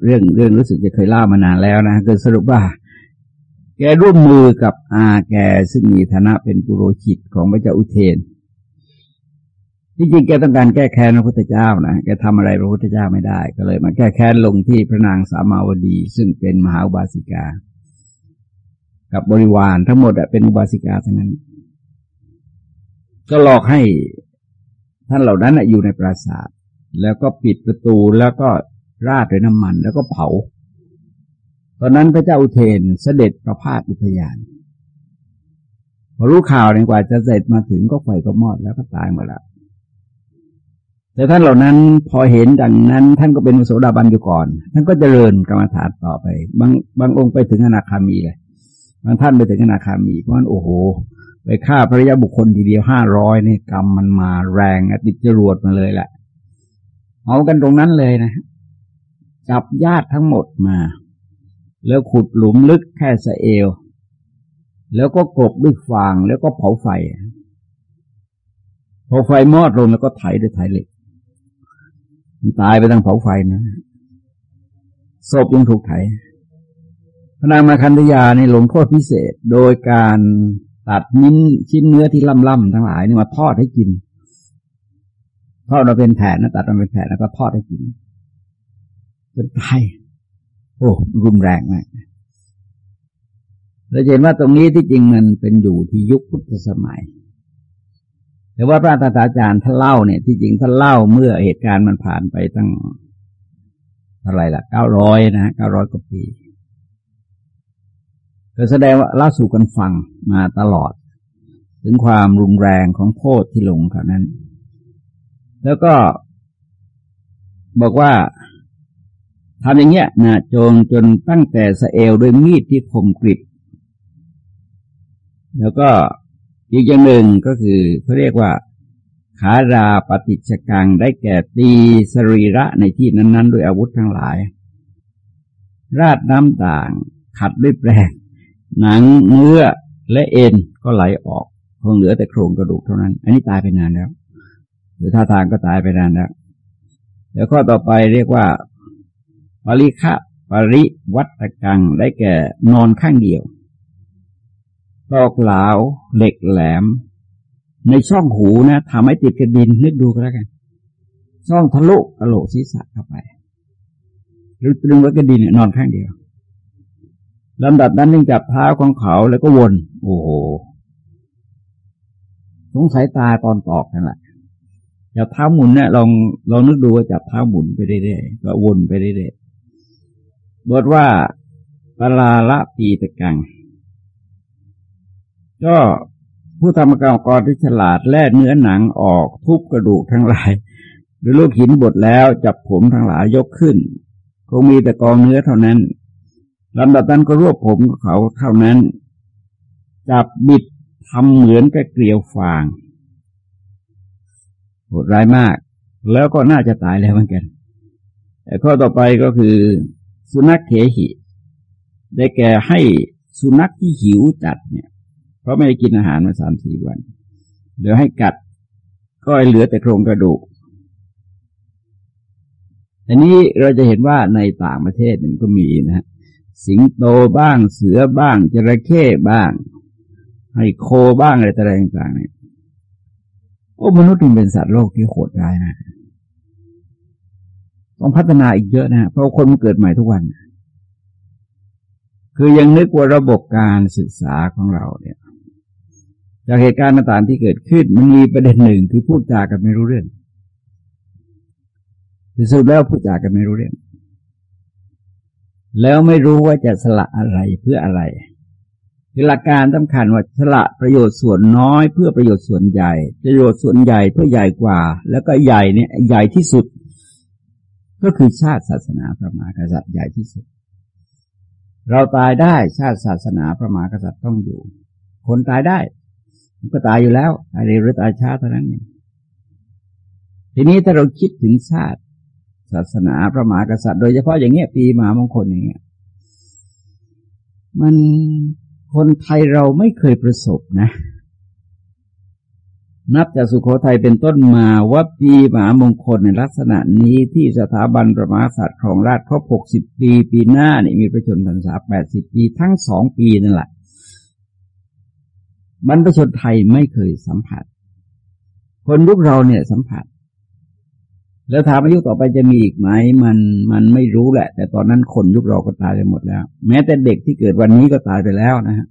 เรื่องเรื่องรู้สึกจะเคยเล่ามานานแล้วนะคือสรุปว่า แกร่วมมือกับอาแกซึ่งมีฐานะเป็นปุโรหิตของพระเจ้าอุเทน ที่จริงแกต้องการแก้แค้นพระพุทธเจ้านะแกทำอะไรพระพุทธเจ้าไม่ได้ ก็เลยมาแก้แค้นลงที่พระนางสามาวดี ซึ่งเป็นมหาอุบาสิกา กับบริวารทั้งหมดเป็นอุบาสิกาทั้งนั้น ก็หลอกให้ท่านเหล่านั้นอยู่ในปราสาท แล้วก็ปิดประตูแล้วก็ราดด้วยน้ำมัน แล้วก็เผา ตอนนั้นพระเจ้าอุเทนเสด็จประพาสอุทยานพอรู้ข่าวเนี่ยกว่าจะเสร็จมาถึงก็ไฟก็มอดแล้วก็ตายหมดแล้ว แต่ท่านเหล่านั้นพอเห็นดังนั้น ท่านก็เป็นมุสดาบันอยู่ก่อน ท่านก็เจริญกรรมฐานต่อไป บางบางองค์ไปถึงอนาคามีเลยบางท่านไปถึงอนาคามีเพราะนั้นโอ้โห ไปฆ่าพระยาบุคคลทีเดียวห้าร้อยนี่กรรมมันมาแรงติดจรวดมาเลยแหละเอากันตรงนั้นเลยนะจับญาติทั้งหมดมา แล้วขุดหลุมลึกแค่สะเอว แล้วก็กลบด้วยฟางแล้วก็เผาไฟพอไฟมอดลงแล้วก็ไถด้วยไถเหล็ก ตายไปตั้งเผาไฟนะศพยังถูกไถพระนางมาคันธยาในี่ลงโทษพิเศษ โดยการตัดมิ้นชิ้นเนื้อที่ล่ำๆทั้งหลายนี่มาทอดให้กินทอดมาเป็นแผ่นนะตัดมาเป็นแผ่นแล้วก็ทอดให้กินจนตายโอ้รุนแรงมากเราเห็นว่าตรงนี้ที่จริงมันเป็นอยู่ที่ยุคพุทธสมัย แต่ว่าพระตาจารย์ท่านเล่าเนี่ยที่จริงท่านเล่าเมื่อเหตุการณ์มันผ่านไปตั้งเท่าไรล่ะเก้าร้อยนะเก้าร้อยกว่าปีก็แสดงว่าเล่าสู่กันฟังมาตลอด ถึงความรุนแรงของโทษที่ลงเขานั้น แล้วก็บอกว่าทำอย่างเงี้ยนะจนจนตั้งแต่สเอลด้วยมีดที่คมกริบแล้วก็ อีกอย่างหนึ่งก็คือเขาเรียกว่า ขาราปฏิชกังได้แก่ตีสรีระในที่นั้น ๆ ด้วยอาวุธทั้งหลาย ราดน้ำต่าง ขัดด้วยแปรงหนังเนื้อและเอ็นก็ไหลออกคงเหลือแต่โครงกระดูกเท่านั้น อันนี้ตายไปนานแล้ว หรือท่าทางก็ตายไปนานแล้วแล้วข้อต่อไปเรียกว่า ปริคะปริวัตกังได้แก่นอนข้างเดียว ตอกเหลาเหล็กแหลม ในช่องหูนะทำให้ติดกระดินนึกดูก็แล้วกัน ช่องทะลุกระโหลกศีรษะเข้าไปหรือตรึงไว้กระดินนอนข้างเดียวลำดับนั้นนึงจับเท้าของเขาแล้วก็วน โอ้โหสงสัยตาตอนตอกนั่นแหละจับเท้าหมุนเนี่ยลองลองนึกดูว่าจับเท้าหมุนไปเรื่อยๆก็วนไปเรื่อยๆบทว่าปลาละปีตะกัง ก็ผู้ทำกรรมกรที่ฉลาดแล่เนื้อหนังออกทุบกระดูกทั้งหลายด้วยลูกหินบดแล้วจับผมทั้งหลายยกขึ้น คงมีแต่กองเนื้อเท่านั้นลำดับนั้นก็รวบผมเขาเท่านั้น จับบิดทำเหมือนกับเกลียวฟางโหดร้ายมาก แล้วก็น่าจะตายแล้วเหมือนกันแต่ข้อต่อไปก็คือ สุนัขเขหิ ได้แก่ให้สุนัขที่หิวจัดเนี่ย เพราะไม่ได้กินอาหารมาสามสี่วันเดี๋ยวให้กัดก็เหลือแต่โครงกระดูกอันนี้เราจะเห็นว่าในต่างประเทศมันก็มีนะฮะสิงโตบ้างเสือบ้างจระเข้บ้าง ให้โคบ้างอะไรต่างๆเนี่ยโอ้มนุษย์มันเป็นสัตว์โลกที่โหดร้ายนะต้องพัฒนาอีกเยอะนะเพราะคนมันเกิดใหม่ทุกวัน คือยังนึกว่าระบบการศึกษาของเราเนี่ย จากเหตุการณ์ต่างๆที่เกิดขึ้นมันมีประเด็นหนึ่งคือพูดจากันไม่รู้เรื่องคือสุดแล้วพูดจากันไม่รู้เรื่อง แล้วไม่รู้ว่าจะสละอะไรเพื่ออะไรคือหลักการสำคัญว่าสละประโยชน์ส่วนน้อยเพื่อประโยชน์ส่วนใหญ่ ประโยชน์ส่วนใหญ่เพื่อใหญ่กว่า แล้วก็ใหญ่เนี่ยใหญ่ที่สุด ก็คือชาติศาสนาพระมหากษัตริย์ใหญ่ที่สุด เราตายได้ชาติศาสนาพระมหากษัตริย์ต้องอยู่ คนตายได้ ก็ตายอยู่แล้วตายเร็วหรือตายช้าเท่านั้นเองทีนี้ถ้าเราคิดถึงชาติ ศาสนาพระมหากษัตริย์โดยเฉพาะอย่างเงี้ยปีมหามงคลอย่างเงี้ยมันคนไทยเราไม่เคยประสบนะ นับจากสุโขทัยเป็นต้นมาว่าปีมหามงคลในลักษณะนี้ที่สถาบันประมาศาสตร์ของราชครบหกสิบปี ปีหน้านี่มีประชนพรรษาแปดสิบปีทั้งสองปีนั่นแหละ บรรพชนไทยไม่เคยสัมผัส คนยุคเราเนี่ยสัมผัส แล้วถามอายุต่อไปจะมีอีกไหมมันมันไม่รู้แหละ แต่ตอนนั้นคนยุคเราก็ตายไปหมดแล้ว แม้แต่เด็กที่เกิดวันนี้ก็ตายไปแล้วนะฮะ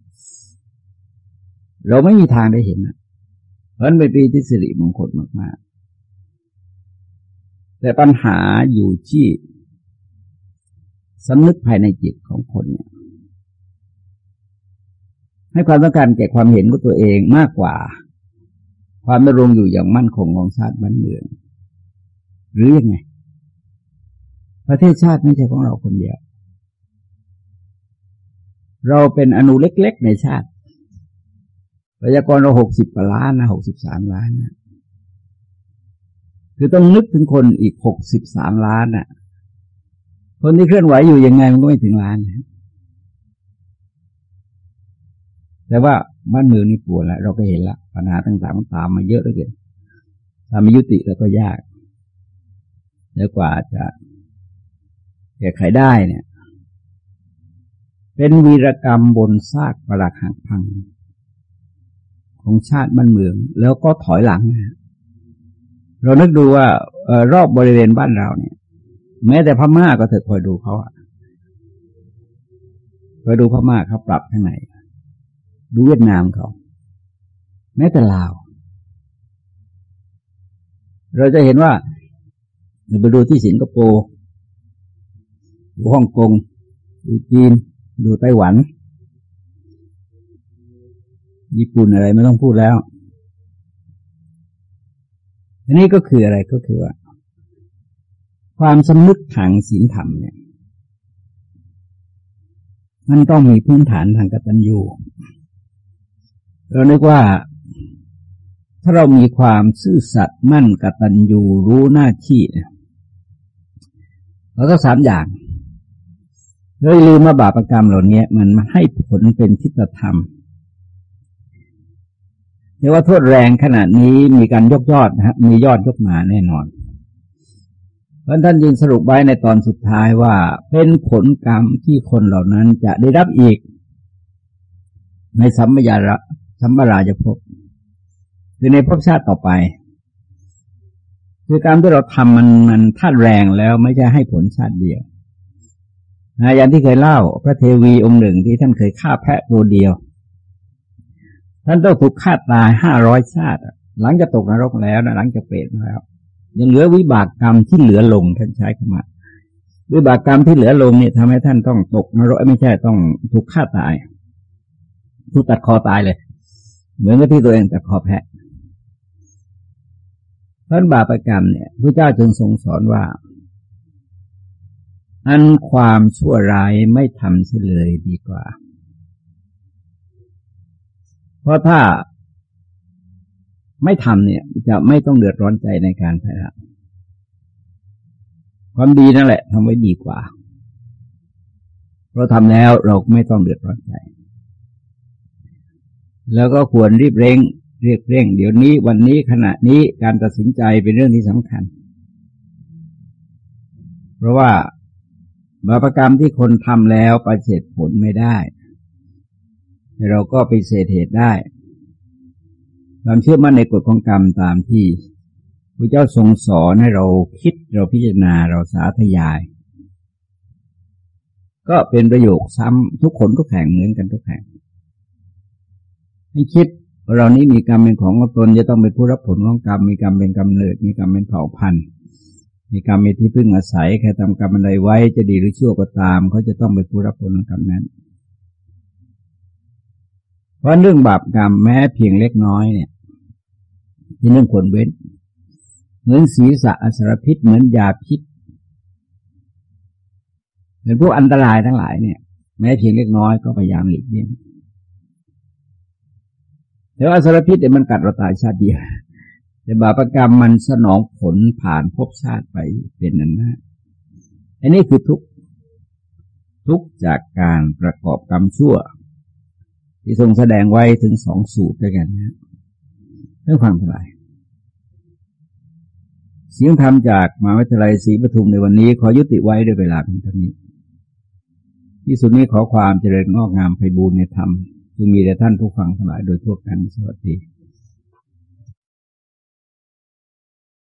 เราไม่มีทางได้เห็นนะเพราะนั้นเป็นปีที่สิริมงคลมากๆ แต่ปัญหาอยู่ที่สำนึกภายในจิตของคนเนี่ย ให้ความต้องการแก่ความเห็นของตัวเองมากกว่า ความดำรงอยู่อย่างมั่นคงของชาติบ้านเมือง หรือยังไง ประเทศชาติไม่ใช่ของเราคนเดียว เราเป็นอนุเล็กๆในชาติประชากรเราหกสิบล้านนะหกสิบสามล้านนะคือต้องนึกถึงคนอีกหกสิบสามล้านน่ะ คนที่เคลื่อนไหวอยู่ยังไงมันก็ไม่ถึงล้าน แต่ว่าบ้านเมืองนี่ปวดแล้ว เราก็เห็นละปัญหาต่างๆมันตามมาเยอะเหลือเกินถ้าไม่ยุติแล้วก็ยากแล้วกว่าจะแก้ไขได้เนี่ย เป็นวีรกรรมบนซากปรักหักพัง ของชาติบ้านเมือง แล้วก็ถอยหลังนะเรานึกดูว่ารอบบริเวณบ้านเราเนี่ย แม้แต่พม่าก็เถอะคอยดูเขาอะคอยดูพม่าเขาปรับข้างใน ดูเวียดนามเขาแม้แต่ลาว เราจะเห็นว่าไปดูที่สิงคโปร์ดูฮ่องกงดูจีน ดูไต้หวัน ญี่ปุ่นอะไรไม่ต้องพูดแล้ว อันนี้ก็คืออะไรก็คือว่า ความสำนึกทางศีลธรรมเนี่ย มันต้องมีพื้นฐานทางกตัญญู เราเรียกว่า ถ้าเรามีความซื่อสัตย์มั่นกตัญญูรู้หน้าที่เนี่ยเราก็สามอย่างเลยลืมมาบาปรกรรมเหล่านี้มันมาให้ผลเป็นทิฏฐธรรมเรียกว่าโทษแรงขนาดนี้มีการยกยอดนะมียอดยกมาแน่นอน เพราะท่านยินสรุปไว้ในตอนสุดท้ายว่า เป็นผลกรรมที่คนเหล่านั้นจะได้รับอีก ในสัมมยาระ สัมมาราจะพบคือในภพชาติต่อไป คือการที่เราทำมันมันท่าแรงแล้วไม่ใช่ให้ผลชาติเดียวนะอย่างที่เคยเล่า พระเทวีองค์หนึ่งที่ท่านเคยฆ่าแพะตัวเดียว ท่านต้องถูกฆ่าตายห้าร้อยชาติ หลังจากตกนรกแล้วนะหลังจากเปรตมาแล้ว ยังเหลือวิบากกรรมที่เหลือลงท่านใช้คำว่าวิบากกรรมที่เหลือลงเนี่ยทำให้ท่านต้องตกนรกไม่ใช่ต้องถูกฆ่าตายถูกตัดคอตายเลย เหมือนกับที่ตัวเองตัดคอแพะเพราะบาปกรรมเนี่ยพระเจ้าจึงทรงสอนว่า อันความชั่วร้ายไม่ทำเสียเลยดีกว่า เพราะถ้าไม่ทำเนี่ย จะไม่ต้องเดือดร้อนใจในการปฏิบัติความดีนั่นแหละทำไว้ดีกว่าเราทำแล้วเราไม่ต้องเดือดร้อนใจ แล้วก็ควรรีบเร่งเรียกเร่ง เดี๋ยวนี้วันนี้ขณะนี้การตัดสินใจเป็นเรื่องที่สำคัญ เพราะว่าบาปกรรมที่คนทำแล้วปฏิเสธผลไม่ได้ เราก็ไปเสดเหตุได้ความเชื่อมั่นในกฎของกรรมตามที่พระเจ้าทรงสอนให้เราคิดเราพิจารณาเราสาธยาย ก็เป็นประโยคซ้ำทุกคนทุกแห่งเหมือนกันทุกแห่ง ให้คิดเรานี้มีกรรมเป็นของตนจะต้องเป็นผู้รับผลของกรรมมีกรรมเป็นกำเนิด มีกรรมเป็นเผ่าพันธุ์มีกรรมเป็นที่พึ่งอาศัยใครทำกรรมอะไรไว้จะดีหรือชั่วก็ตามเขาจะต้องเป็นผู้รับผลของกรรมนั้น เพราะเรื่องบาปกรรมแม้เพียงเล็กน้อยเนี่ยที่เรื่องควรเว้น เหมือนศีรษะอสรพิษเหมือนยาพิษเป็นพวกอันตรายทั้งหลายเนี่ย แม้เพียงเล็กน้อยก็พยายามหลีกเลี่ยง แต่ว่าอสรพิษเนี่ยมันกัดเราตายชาติเดียวแต่บาปกรรมมันสนองผลผ่านภพชาติไปเป็นนั้นนะอันนี้คือทุกทุกจากการประกอบกรรมชั่ว ที่ทรงแสดงไว้ถึงสองสูตรด้วยกันนะเรื่องความทลายเสียงธรรมจากมหาวิทยาลัยศรีปทุมในวันนี้ ขอยุติไว้ด้วยเวลาเพียงเท่านี้ ที่สุดนี้ขอความเจริญงอกงามไพบูรณนธรรม คือมีแต่ท่านผู้ฟังทั้งหลายโดยทั่วกันสวัสดี